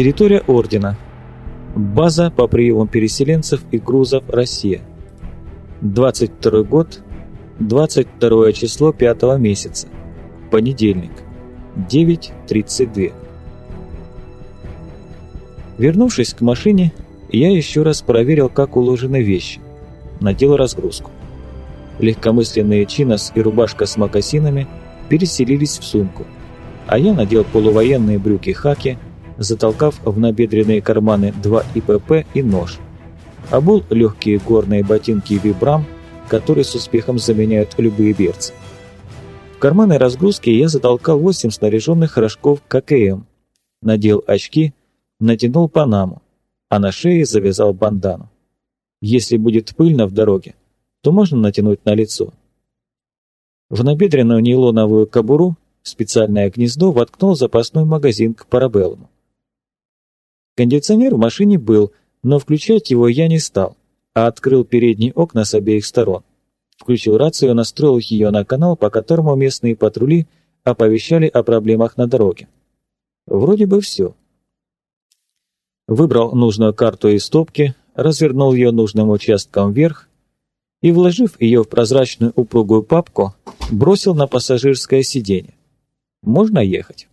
Территория Ордена. База по приему переселенцев и грузов «Россия». 22 год, 22 число 5 месяца. Понедельник. 9.32. Вернувшись к машине, я еще раз проверил, как уложены вещи. Надел разгрузку. Легкомысленные чинос и рубашка с мокасинами переселились в сумку, а я надел полувоенные брюки-хаки, затолкав в набедренные карманы два ИПП и нож. Обул легкие горные ботинки Вибрам, которые с успехом заменяют любые берцы. В карманы разгрузки я затолкал 8 снаряженных рожков ККМ, надел очки, натянул панаму, а на шее завязал бандану. Если будет пыльно в дороге, то можно натянуть на лицо. В набедренную нейлоновую кобуру специальное гнездо воткнул запасной магазин к парабеллуму. Кондиционер в машине был, но включать его я не стал, а открыл передние окна с обеих сторон. Включил рацию, настроил ее на канал, по которому местные патрули оповещали о проблемах на дороге. Вроде бы все. Выбрал нужную карту из стопки, развернул ее нужным участком вверх и, вложив ее в прозрачную упругую папку, бросил на пассажирское сиденье. Можно ехать.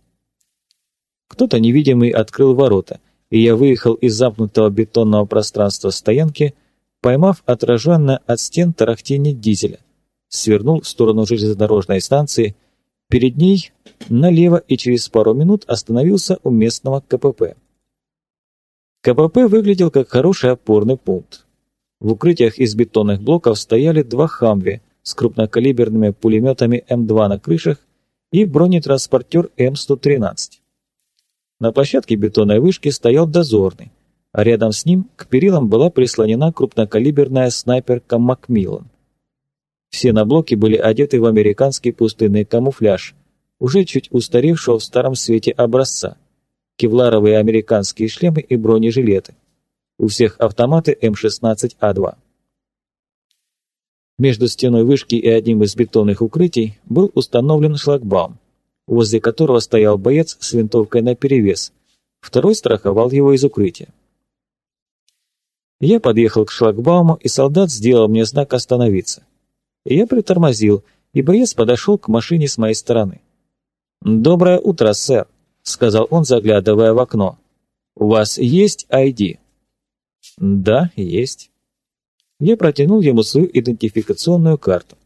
Кто-то невидимый открыл ворота, и я выехал из замкнутого бетонного пространства стоянки, поймав отраженно от стен тарахтение дизеля, свернул в сторону железнодорожной станции, перед ней налево и через пару минут остановился у местного КПП. КПП выглядел как хороший опорный пункт. В укрытиях из бетонных блоков стояли два «Хамви» с крупнокалиберными пулеметами М2 на крышах и бронетранспортер М113. На площадке бетонной вышки стоял дозорный, а рядом с ним к перилам была прислонена крупнокалиберная снайперка Макмиллан. Все на блоке были одеты в американский пустынный камуфляж, уже чуть устаревшего в старом свете образца – кевларовые американские шлемы и бронежилеты. У всех автоматы М16А2. Между стеной вышки и одним из бетонных укрытий был установлен шлагбаум, возле которого стоял боец с винтовкой наперевес. Второй страховал его из укрытия. Я подъехал к шлагбауму, и солдат сделал мне знак остановиться. Я притормозил, и боец подошел к машине с моей стороны. «Доброе утро, сэр!» сказал он, заглядывая в окно. «У вас есть ID?» «Да, есть». Я протянул ему свою идентификационную карту.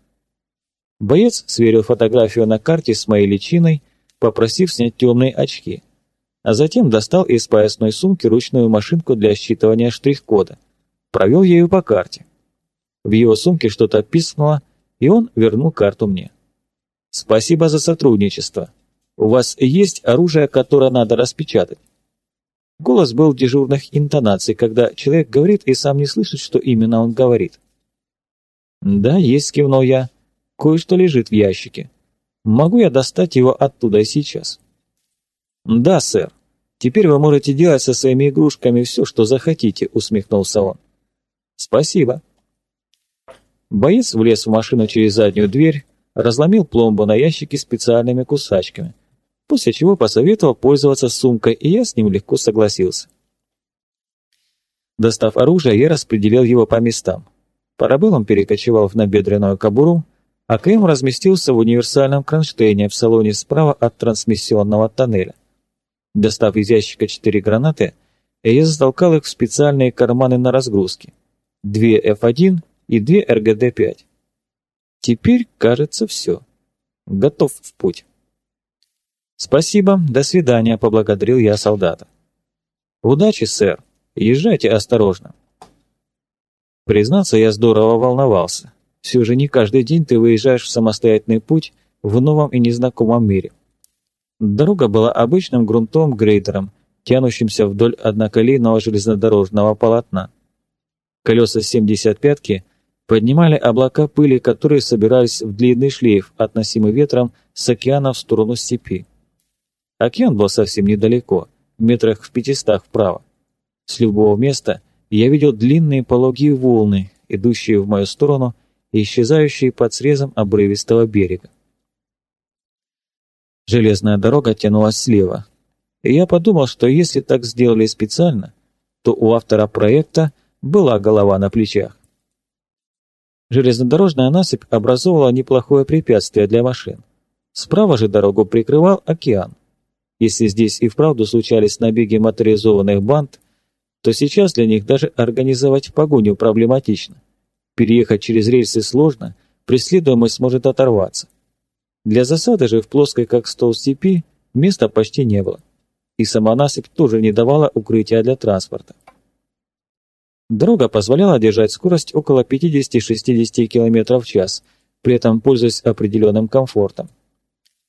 Боец сверил фотографию на карте с моей личиной, попросив снять темные очки, а затем достал из поясной сумки ручную машинку для считывания штрих-кода, провел ею по карте. В его сумке что-то пискнуло, и он вернул карту мне. «Спасибо за сотрудничество», у вас есть оружие, которое надо распечатать?» Голос был дежурных интонаций, когда человек говорит и сам не слышит, что именно он говорит. «Да, есть», — кивнул я. «Кое-что лежит в ящике. Могу я достать его оттуда сейчас?» «Да, сэр. Теперь вы можете делать со своими игрушками все, что захотите», — усмехнулся он. «Спасибо». Боец влез в машину через заднюю дверь, разломил пломбу на ящике специальными кусачками, после чего посоветовал пользоваться сумкой, и я с ним легко согласился. Достав оружие, я распределил его по местам. Парабеллум перекочевал в набедренную кобуру, а КМ разместился в универсальном кронштейне в салоне справа от трансмиссионного тоннеля. Достав из ящика четыре гранаты, я затолкал их в специальные карманы на разгрузке. Две F1 и две РГД-5. Теперь, кажется, все. Готов в путь. «Спасибо, до свидания», — поблагодарил я солдата. «Удачи, сэр. Езжайте осторожно». Признаться, я здорово волновался. Все же не каждый день ты выезжаешь в самостоятельный путь в новом и незнакомом мире. Дорога была обычным грунтом-грейдером, тянущимся вдоль одноколейного железнодорожного полотна. Колеса 75-ки поднимали облака пыли, которые собирались в длинный шлейф, относимый ветром с океана в сторону степи. Океан был совсем недалеко, метрах в пятистах вправо. С любого места я видел длинные пологие волны, идущие в мою сторону и исчезающие под срезом обрывистого берега. Железная дорога тянулась слева. И я подумал, что если так сделали специально, то у автора проекта была голова на плечах. Железнодорожная насыпь образовывала неплохое препятствие для машин. Справа же дорогу прикрывал океан. Если здесь и вправду случались набеги моторизованных банд, то сейчас для них даже организовать погоню проблематично. Переехать через рельсы сложно, преследуемый сможет оторваться. Для засады же в плоской как стол степи места почти не было. И сама насыпь тоже не давала укрытия для транспорта. Дорога позволяла держать скорость около 50-60 км в час, при этом пользуясь определенным комфортом.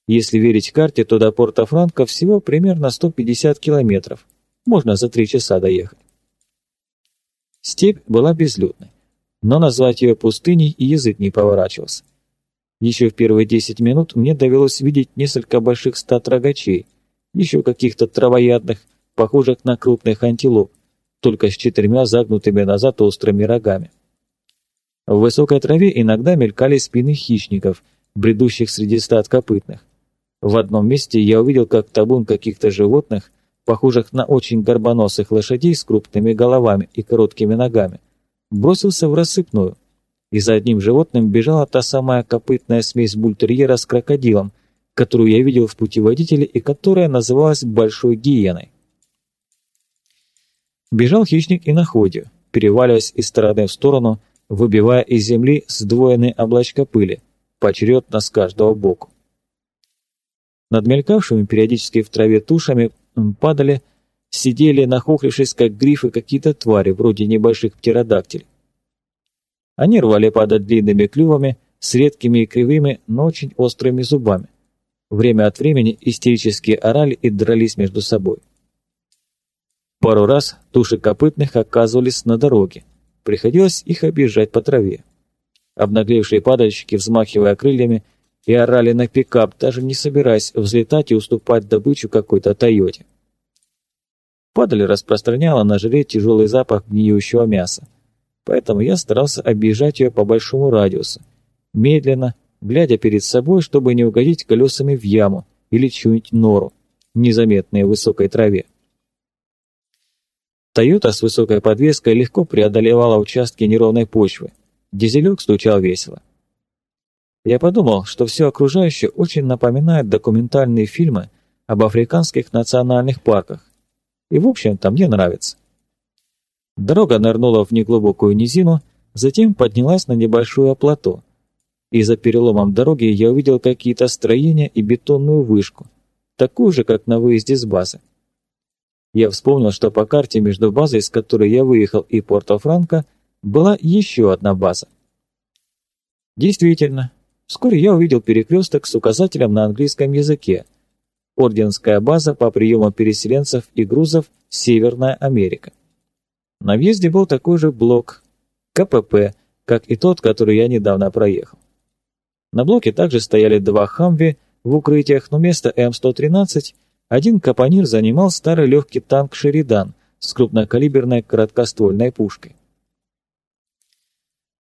Если верить карте, то до порта Франка всего примерно 150 километров. Можно за три часа доехать. Степь была безлюдной, но назвать ее пустыней и язык не поворачивался. Еще в первые 10 минут мне довелось видеть несколько больших стад рогачей, еще каких-то травоядных, похожих на крупных антилоп, только с четырьмя загнутыми назад острыми рогами. В высокой траве иногда мелькали спины хищников, бредущих среди стад копытных. В одном месте я увидел, как табун каких-то животных, похожих на очень горбоносых лошадей с крупными головами и короткими ногами, бросился в рассыпную, и за одним животным бежала та самая копытная смесь бультерьера с крокодилом, которую я видел в путеводителе и которая называлась Большой Гиеной. Бежал хищник и на ходе, переваливаясь из стороны в сторону, выбивая из земли сдвоенные облачка пыли, поочередно с каждого боку. Над мелькавшими периодически в траве тушами падали, сидели, нахохлившись, как грифы, какие-то твари, вроде небольших птеродактилей. Они рвали падать длинными клювами, с редкими и кривыми, но очень острыми зубами. Время от времени истерически орали и дрались между собой. Пару раз туши копытных оказывались на дороге. Приходилось их объезжать по траве. Обнаглевшие падальщики, взмахивая крыльями, и орали на пикап, даже не собираясь взлетать и уступать добычу какой-то Тойоте. Падаль распространяла на желе тяжелый запах гниющего мяса, поэтому я старался объезжать ее по большому радиусу, медленно, глядя перед собой, чтобы не угодить колесами в яму или чью-нибудь нору, незаметные в высокой траве. Тойота с высокой подвеской легко преодолевала участки неровной почвы. Дизелек стучал весело. Я подумал, что все окружающее очень напоминает документальные фильмы об африканских национальных парках. И в общем-то мне нравится. Дорога нырнула в неглубокую низину, затем поднялась на небольшое плато. И за переломом дороги я увидел какие-то строения и бетонную вышку, такую же, как на выезде с базы. Я вспомнил, что по карте между базой, с которой я выехал, и Порто-Франко, была еще одна база. Действительно, Вскоре я увидел перекресток с указателем на английском языке. Орденская база по приему переселенцев и грузов «Северная Америка». На въезде был такой же блок КПП, как и тот, который я недавно проехал. На блоке также стояли два «Хамви» в укрытиях, но вместо М113 один капонир занимал старый легкий танк «Шеридан» с крупнокалиберной короткоствольной пушкой.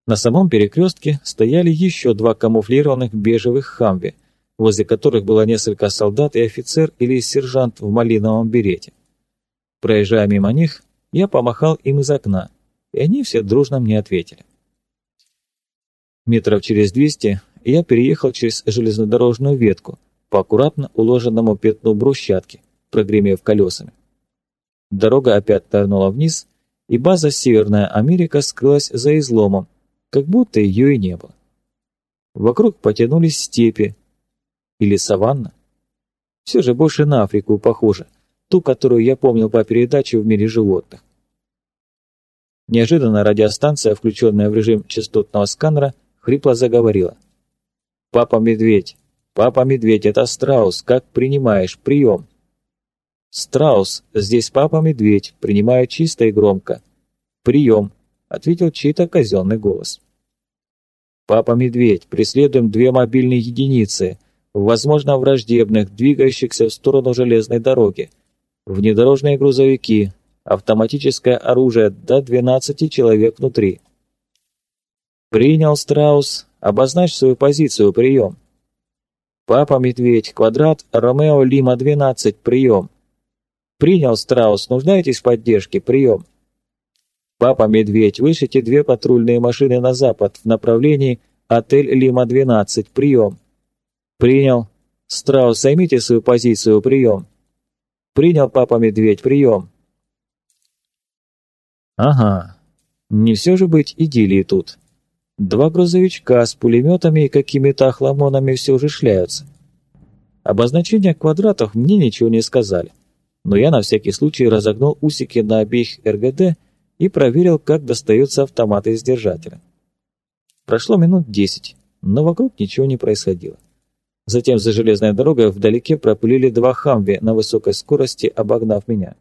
На самом перекрестке стояли еще два камуфлированных бежевых хамви, возле которых было несколько солдат и офицер или сержант в малиновом берете. Проезжая мимо них, я помахал им из окна, и они все дружно мне ответили. Метров через двести я переехал через железнодорожную ветку по аккуратно уложенному пятну брусчатки, прогремев колесами. Дорога опять торнула вниз, и база «Северная Америка» скрылась за изломом, как будто ее и не было. Вокруг потянулись степи или саванна. Все же больше на Африку похоже, ту, которую я помнил по передаче в мире животных. Неожиданно радиостанция, включенная в режим частотного сканера, хрипло заговорила. «Папа Медведь! Папа Медведь, это Страус! Как принимаешь? Прием!» «Страус, здесь Папа Медведь, принимаю чисто и громко. Прием!» — ответил чей-то казенный голос. «Папа Медведь, преследуем две мобильные единицы, возможно, враждебных, двигающихся в сторону железной дороги. Внедорожные грузовики, автоматическое оружие, до 12 человек внутри». «Принял, Страус. Обозначь свою позицию, прием». «Папа Медведь, квадрат, Ромео Лима 12, прием». «Принял, Страус, нуждаетесь в поддержке? Прием!» «Папа Медведь, вышлите две патрульные машины на запад в направлении отель Лима-12. Прием!» «Принял. Страус, займите свою позицию. Прием!» «Принял, папа Медведь. Прием!» «Ага. Не все же быть идиллии тут. Два грузовичка с пулеметами и какими-то охламонами все же шляются. Обозначения квадратов мне ничего не сказали, но я на всякий случай разогнул усики на обеих РГД и проверил, как достаются автоматы из держателя. Прошло минут десять, но вокруг ничего не происходило. Затем за железной дорогой вдалеке пропылили два хамви на высокой скорости, обогнав меня.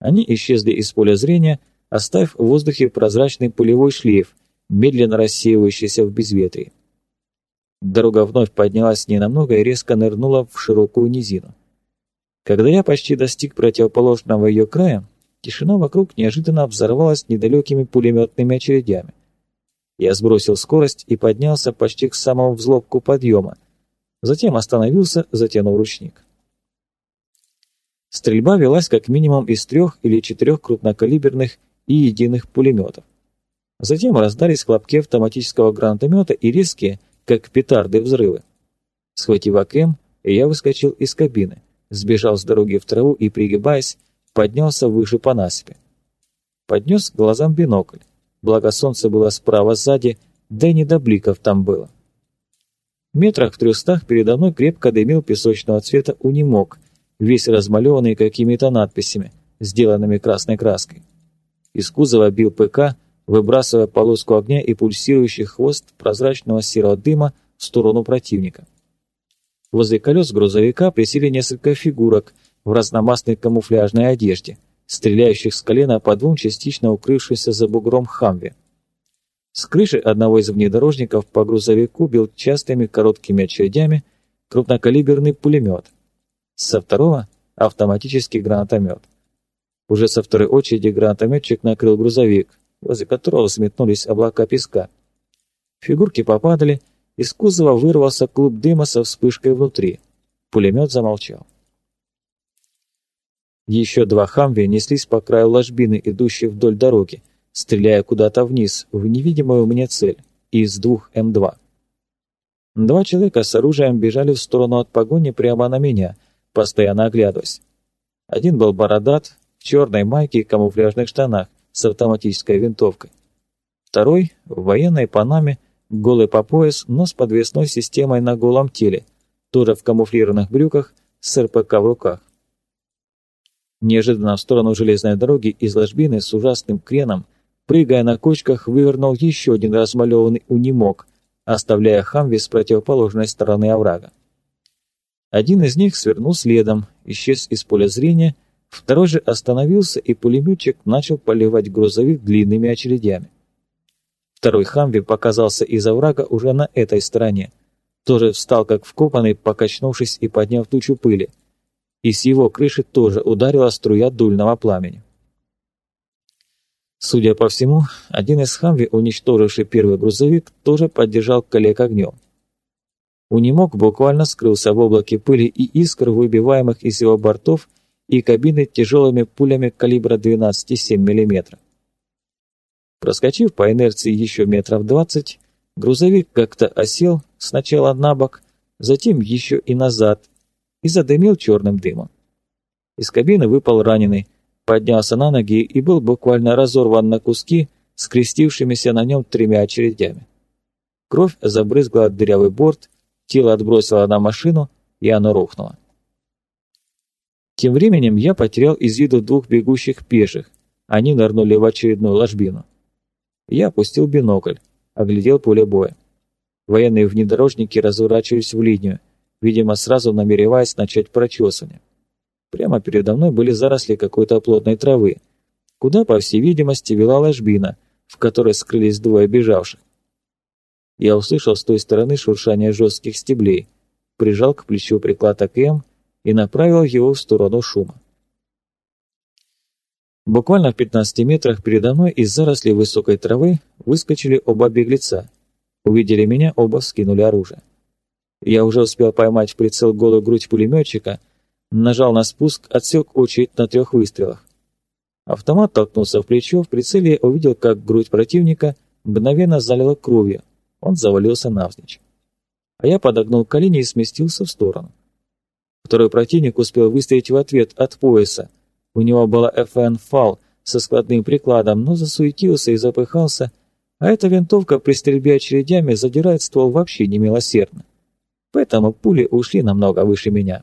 Они исчезли из поля зрения, оставив в воздухе прозрачный пулевой шлейф, медленно рассеивающийся в безветрии. Дорога вновь поднялась ненамного и резко нырнула в широкую низину. Когда я почти достиг противоположного ее края, тишина вокруг неожиданно взорвалась недалекими пулеметными очередями. Я сбросил скорость и поднялся почти к самому взлобку подъема, затем остановился, затянув ручник. Стрельба велась как минимум из трех или четырех крупнокалиберных и единых пулеметов. Затем раздались хлопки автоматического гранатомета и резкие, как петарды взрывы. Схватив АКМ, я выскочил из кабины, сбежал с дороги в траву и, пригибаясь, поднялся выше по насыпи. Поднес глазам бинокль, благо солнце было справа сзади, да и не до бликов там было. Метрах в трехстах передо мной крепко дымил песочного цвета унимок, весь размалеванный какими-то надписями, сделанными красной краской. Из кузова бил ПК, выбрасывая полоску огня и пульсирующий хвост прозрачного серого дыма в сторону противника. Возле колес грузовика присели несколько фигурок в разномастной камуфляжной одежде, стреляющих с колена по двум частично укрывшимся за бугром хамве. С крыши одного из внедорожников по грузовику бил частыми короткими очередями крупнокалиберный пулемет. Со второго – автоматический гранатомет. Уже со второй очереди гранатометчик накрыл грузовик, возле которого сметнулись облака песка. Фигурки попадали, из кузова вырвался клуб дыма со вспышкой внутри. Пулемет замолчал. Еще два хамви неслись по краю ложбины, идущей вдоль дороги, стреляя куда-то вниз, в невидимую мне цель, из двух М2. Два человека с оружием бежали в сторону от погони прямо на меня, постоянно оглядываясь. Один был бородат, в черной майке и камуфляжных штанах, с автоматической винтовкой. Второй — в военной панаме, голый по пояс, но с подвесной системой на голом теле, тоже в камуфлированных брюках, с РПК в руках. Неожиданно в сторону железной дороги из ложбины с ужасным креном, прыгая на кочках, вывернул еще один размалеванный унимок, оставляя Хамви с противоположной стороны оврага. Один из них свернул следом, исчез из поля зрения Второй же остановился, и пулеметчик начал поливать грузовик длинными очередями. Второй Хамви показался из оврага уже на этой стороне. Тоже встал как вкопанный, покачнувшись и подняв тучу пыли. И с его крыши тоже ударила струя дульного пламени. Судя по всему, один из Хамви, уничтоживший первый грузовик, тоже поддержал коллег огнем. Унимок буквально скрылся в облаке пыли и искр, выбиваемых из его бортов, и кабины тяжелыми пулями калибра 12,7 мм. Проскочив по инерции еще метров двадцать, грузовик как-то осел сначала на бок, затем еще и назад, и задымил черным дымом. Из кабины выпал раненый, поднялся на ноги и был буквально разорван на куски, скрестившимися на нем тремя очередями. Кровь забрызгала дырявый борт, тело отбросило на машину, и оно рухнуло. Тем временем я потерял из виду двух бегущих пеших. Они нырнули в очередную ложбину. Я опустил бинокль, оглядел поле боя. Военные внедорожники разворачивались в линию, видимо, сразу намереваясь начать прочесывание. Прямо передо мной были заросли какой-то плотной травы, куда, по всей видимости, вела ложбина, в которой скрылись двое бежавших. Я услышал с той стороны шуршание жестких стеблей, прижал к плечу приклад АКМ и направил его в сторону шума. Буквально в 15 метрах передо мной из зарослей высокой травы выскочили оба беглеца. Увидели меня, оба скинули оружие. Я уже успел поймать в прицел голую грудь пулеметчика, Нажал на спуск, отсек очередь на трех выстрелах. Автомат толкнулся в плечо, в прицеле увидел, как грудь противника мгновенно залила кровью. Он завалился навзничь. А я подогнул колени и сместился в сторону. Второй противник успел выстрелить в ответ от пояса. У него была FN фал со складным прикладом, но засуетился и запыхался, а эта винтовка при стрельбе очередями задирает ствол вообще немилосердно. Поэтому пули ушли намного выше меня.